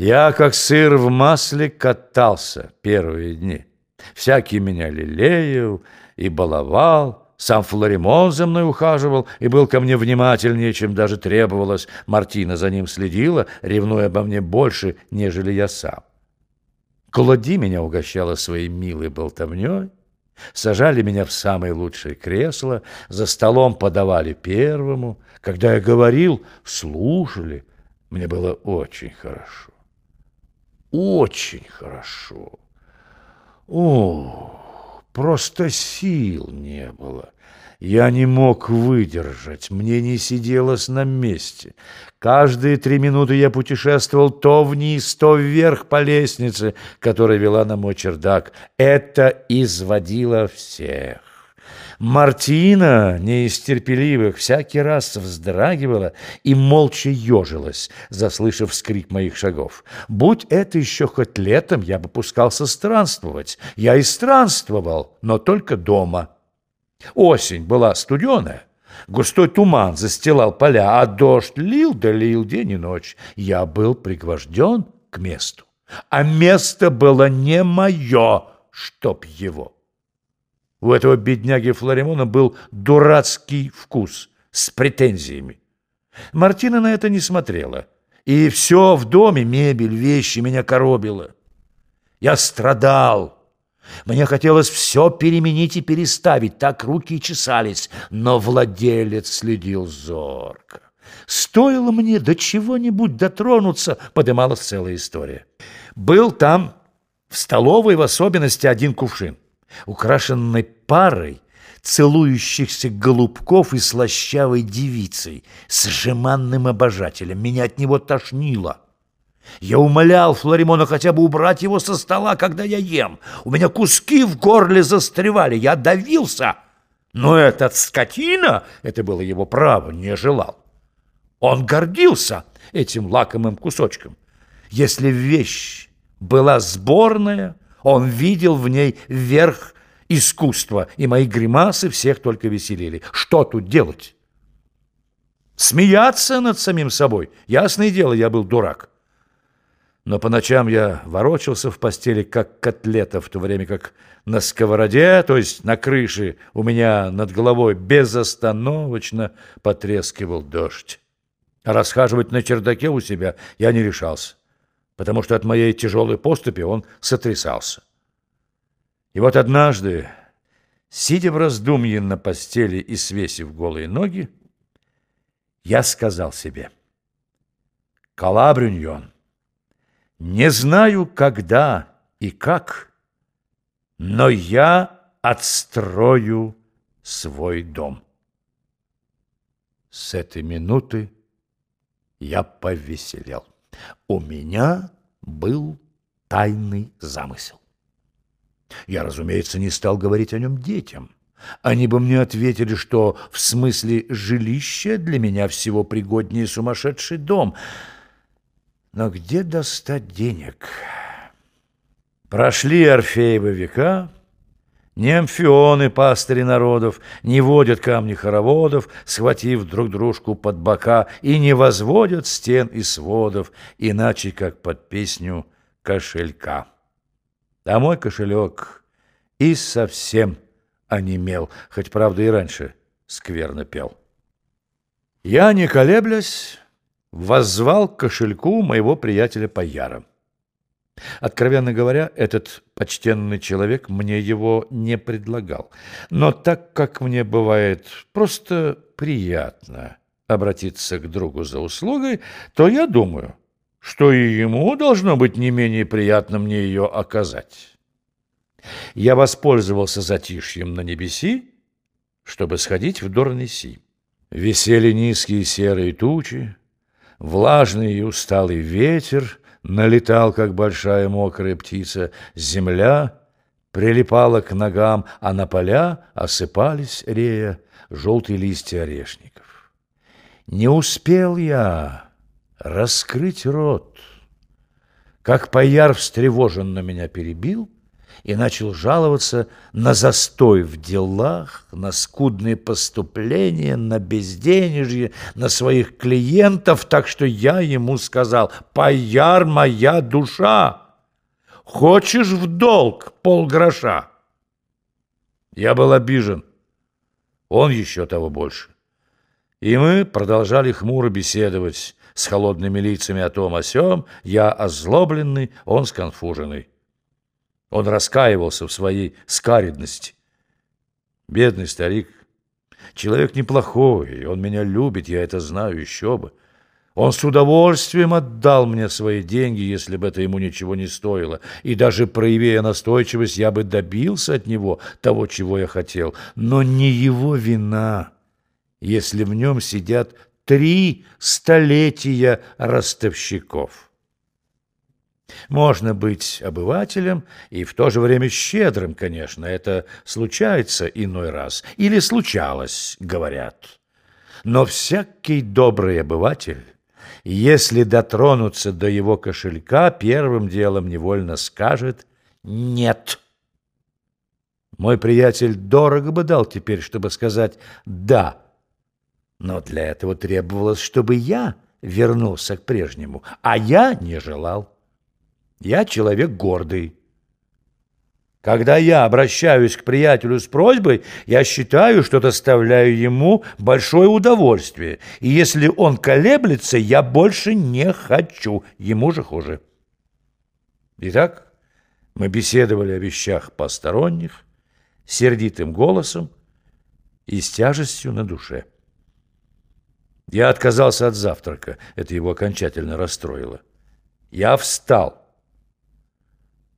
Я, как сыр в масле, катался первые дни. Всякий меня лелеял и баловал, сам Флоримон за мной ухаживал и был ко мне внимательнее, чем даже требовалось. Мартина за ним следила, ревнуя обо мне больше, нежели я сам. Клоди меня угощала своей милой болтовней, сажали меня в самое лучшее кресло, за столом подавали первому. Когда я говорил, слушали. Мне было очень хорошо. Очень хорошо. О, просто сил не было. Я не мог выдержать, мне не сиделось на месте. Каждые три минуты я путешествовал то вниз, то вверх по лестнице, которая вела на мой чердак. Это изводило всех. Мартина, не всякий раз вздрагивала и молча ежилась, заслышав скрип моих шагов. Будь это еще хоть летом, я бы пускался странствовать. Я и странствовал, но только дома. Осень была студеная. Густой туман застилал поля, а дождь лил да лил день и ночь. Я был пригвожден к месту, а место было не мое, чтоб его. У этого бедняги Флоримона был дурацкий вкус с претензиями. Мартина на это не смотрела, и все в доме, мебель, вещи меня коробило. Я страдал, мне хотелось все переменить и переставить, так руки и чесались, но владелец следил зорко. Стоило мне до чего-нибудь дотронуться, подымалась целая история. Был там в столовой в особенности один кувшин, украшенный парой целующихся голубков и слащавой девицей с жеманным обожателем. Меня от него тошнило. Я умолял Флоримона хотя бы убрать его со стола, когда я ем. У меня куски в горле застревали, я давился. Но этот скотина, это было его право, не желал. Он гордился этим лакомым кусочком. Если вещь была сборная, он видел в ней верх искусства, и мои гримасы всех только веселили. Что тут делать? Смеяться над самим собой? Ясное дело, я был дурак. Но по ночам я ворочался в постели, как котлета, в то время как на сковороде, то есть на крыше, у меня над головой безостановочно потрескивал дождь. Расхаживать на чердаке у себя я не решался, потому что от моей тяжелой поступи он сотрясался. И вот однажды, сидя в раздумье на постели и свесив голые ноги, я сказал себе «Калабрюньон». Не знаю, когда и как, но я отстрою свой дом. С этой минуты я повеселел. У меня был тайный замысел. Я, разумеется, не стал говорить о нем детям. Они бы мне ответили, что в смысле жилища для меня всего пригоднее сумасшедший дом — но где достать денег? Прошли Орфеевы века, не амфионы пастыри народов, не водят камни хороводов, схватив друг дружку под бока, и не возводят стен и сводов, иначе как под песню кошелька. А мой кошелек и совсем онемел, хоть, правда, и раньше скверно пел. Я, не колеблясь, воззвал к кошельку моего приятеля Паяра. Откровенно говоря, этот почтенный человек мне его не предлагал. Но так как мне бывает просто приятно обратиться к другу за услугой, то я думаю, что и ему должно быть не менее приятно мне ее оказать. Я воспользовался затишьем на небеси, чтобы сходить в Дорнеси. Висели низкие серые тучи, Влажный и усталый ветер налетал, как большая мокрая птица. Земля прилипала к ногам, а на поля осыпались, рея, желтые листья орешников. Не успел я раскрыть рот, как пояр встревоженно меня перебил и начал жаловаться на застой в делах, на скудные поступления, на безденежье, на своих клиентов, так что я ему сказал, «Паяр моя душа! Хочешь в долг полгроша?» Я был обижен, он еще того больше. И мы продолжали хмуро беседовать с холодными лицами о том о сём, я озлобленный, он сконфуженный. Он раскаивался в своей скаридности. Бедный старик, человек неплохой, он меня любит, я это знаю еще бы. Он с удовольствием отдал мне свои деньги, если бы это ему ничего не стоило. И даже проявляя настойчивость, я бы добился от него того, чего я хотел. Но не его вина, если в нем сидят три столетия ростовщиков. Можно быть обывателем и в то же время щедрым, конечно. Это случается иной раз. Или случалось, говорят. Но всякий добрый обыватель, если дотронуться до его кошелька, первым делом невольно скажет «нет». Мой приятель дорого бы дал теперь, чтобы сказать «да». Но для этого требовалось, чтобы я вернулся к прежнему, а я не желал. Я человек гордый. Когда я обращаюсь к приятелю с просьбой, я считаю, что доставляю ему большое удовольствие. И если он колеблется, я больше не хочу, ему же хуже. Итак, мы беседовали о вещах посторонних, сердитым голосом и с тяжестью на душе. Я отказался от завтрака, это его окончательно расстроило. Я встал.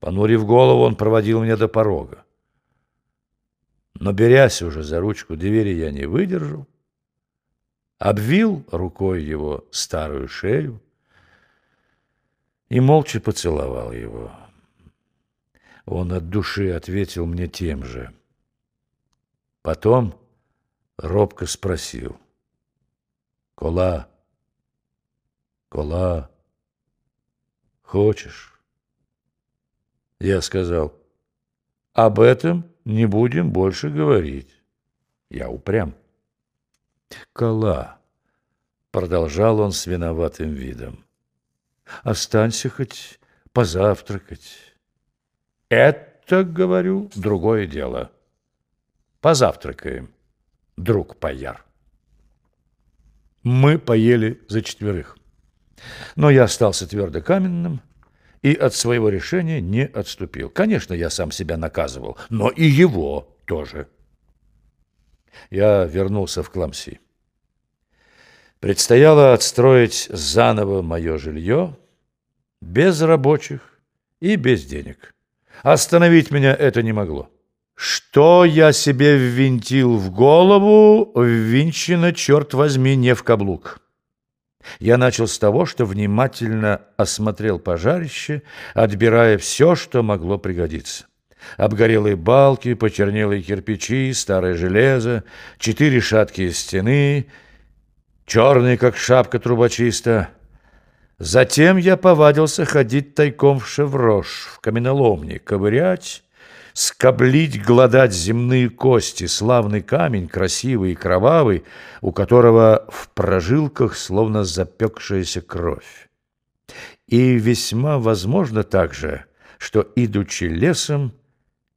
Понурив голову, он проводил меня до порога. Но, берясь уже за ручку двери, я не выдержал, обвил рукой его старую шею и молча поцеловал его. Он от души ответил мне тем же. Потом робко спросил. «Кола, Кола, хочешь?» Я сказал, об этом не будем больше говорить. Я упрям. Кола, продолжал он с виноватым видом, останься хоть позавтракать. Это, говорю, другое дело. Позавтракаем, друг Паяр. Мы поели за четверых. Но я остался твердо каменным, и от своего решения не отступил. Конечно, я сам себя наказывал, но и его тоже. Я вернулся в Кламси. Предстояло отстроить заново мое жилье без рабочих и без денег. Остановить меня это не могло. Что я себе ввинтил в голову, ввинчено, черт возьми, не в каблук. Я начал с того, что внимательно осмотрел пожарище, отбирая все, что могло пригодиться. Обгорелые балки, почернелые кирпичи, старое железо, четыре шаткие стены, черные, как шапка трубочиста. Затем я повадился ходить тайком в шеврош, в каменоломни, ковырять, скоблить, гладать земные кости, славный камень, красивый и кровавый, у которого в прожилках словно запекшаяся кровь. И весьма возможно также, что, идучи лесом,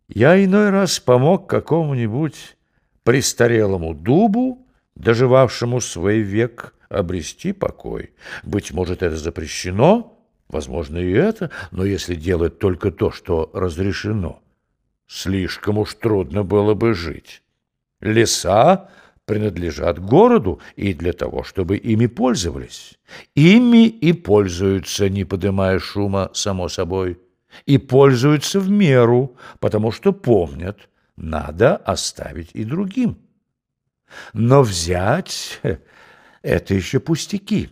я иной раз помог какому-нибудь престарелому дубу, доживавшему свой век, обрести покой. Быть может, это запрещено, возможно, и это, но если делать только то, что разрешено – слишком уж трудно было бы жить. Леса принадлежат городу и для того, чтобы ими пользовались. Ими и пользуются, не поднимая шума, само собой, и пользуются в меру, потому что помнят, надо оставить и другим. Но взять — это еще пустяки.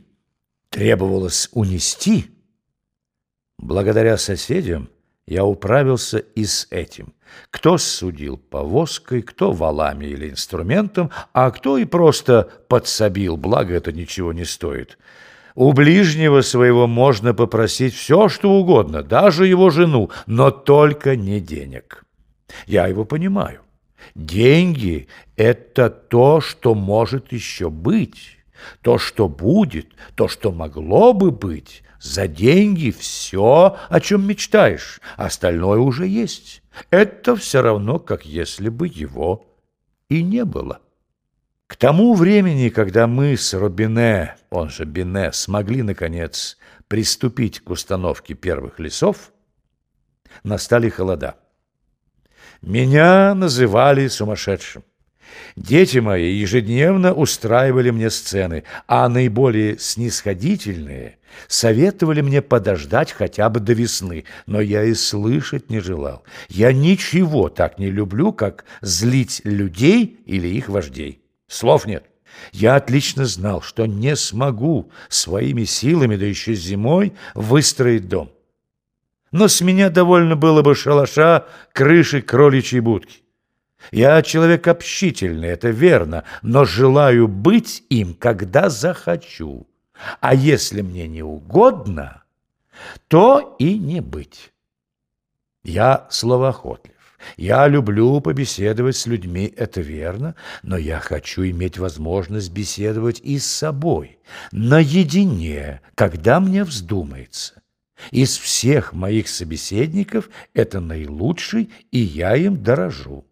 Требовалось унести. Благодаря соседям я управился и с этим. Кто судил повозкой, кто валами или инструментом, а кто и просто подсобил, благо это ничего не стоит. У ближнего своего можно попросить все, что угодно, даже его жену, но только не денег. Я его понимаю. Деньги – это то, что может еще быть, то, что будет, то, что могло бы быть. За деньги все, о чем мечтаешь, остальное уже есть. Это все равно, как если бы его и не было. К тому времени, когда мы с Робине, он же Бине, смогли, наконец, приступить к установке первых лесов, настали холода. Меня называли сумасшедшим. Дети мои ежедневно устраивали мне сцены, а наиболее снисходительные советовали мне подождать хотя бы до весны, но я и слышать не желал. Я ничего так не люблю, как злить людей или их вождей. Слов нет. Я отлично знал, что не смогу своими силами, да еще зимой, выстроить дом. Но с меня довольно было бы шалаша, крыши, кроличьей будки. Я человек общительный, это верно, но желаю быть им, когда захочу. А если мне не угодно, то и не быть. Я словоохотлив. Я люблю побеседовать с людьми, это верно, но я хочу иметь возможность беседовать и с собой, наедине, когда мне вздумается. Из всех моих собеседников это наилучший, и я им дорожу.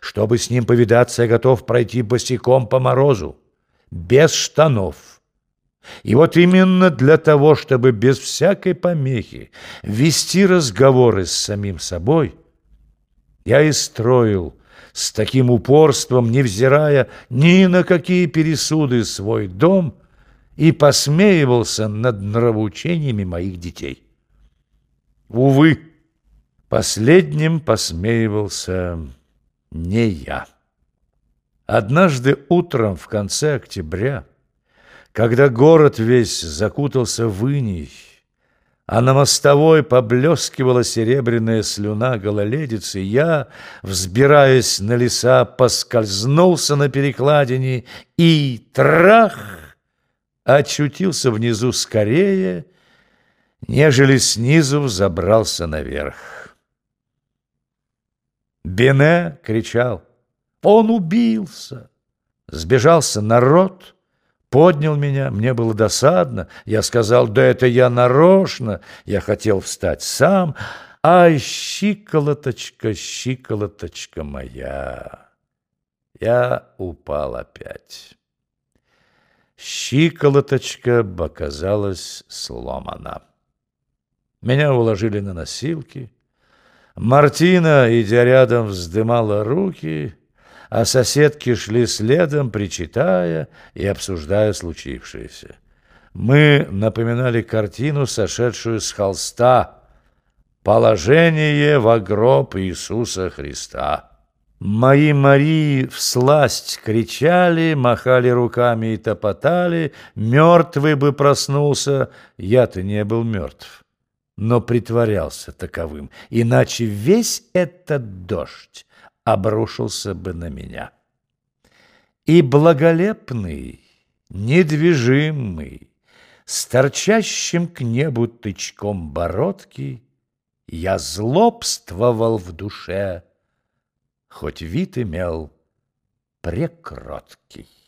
Чтобы с ним повидаться, я готов пройти босиком по морозу, без штанов. И вот именно для того, чтобы без всякой помехи вести разговоры с самим собой, я и строил с таким упорством, невзирая ни на какие пересуды свой дом, и посмеивался над нравоучениями моих детей. Увы, последним посмеивался не я. Однажды утром в конце октября, когда город весь закутался в иней, а на мостовой поблескивала серебряная слюна гололедицы, я, взбираясь на леса, поскользнулся на перекладине и трах! очутился внизу скорее, нежели снизу взобрался наверх. Бене кричал, он убился. Сбежался народ, поднял меня, мне было досадно. Я сказал, да это я нарочно, я хотел встать сам. Ай, щиколоточка, щиколоточка моя. Я упал опять. Щиколоточка оказалась сломана. Меня уложили на носилки. Мартина, идя рядом, вздымала руки, а соседки шли следом, причитая и обсуждая случившееся. Мы напоминали картину, сошедшую с холста «Положение в гроб Иисуса Христа». Мои Марии всласть кричали, махали руками и топотали. Мертвый бы проснулся, я-то не был мертв, но притворялся таковым, иначе весь этот дождь обрушился бы на меня. И благолепный, недвижимый, с торчащим к небу тычком бородки, я злобствовал в душе, хоть вид имел прекроткий.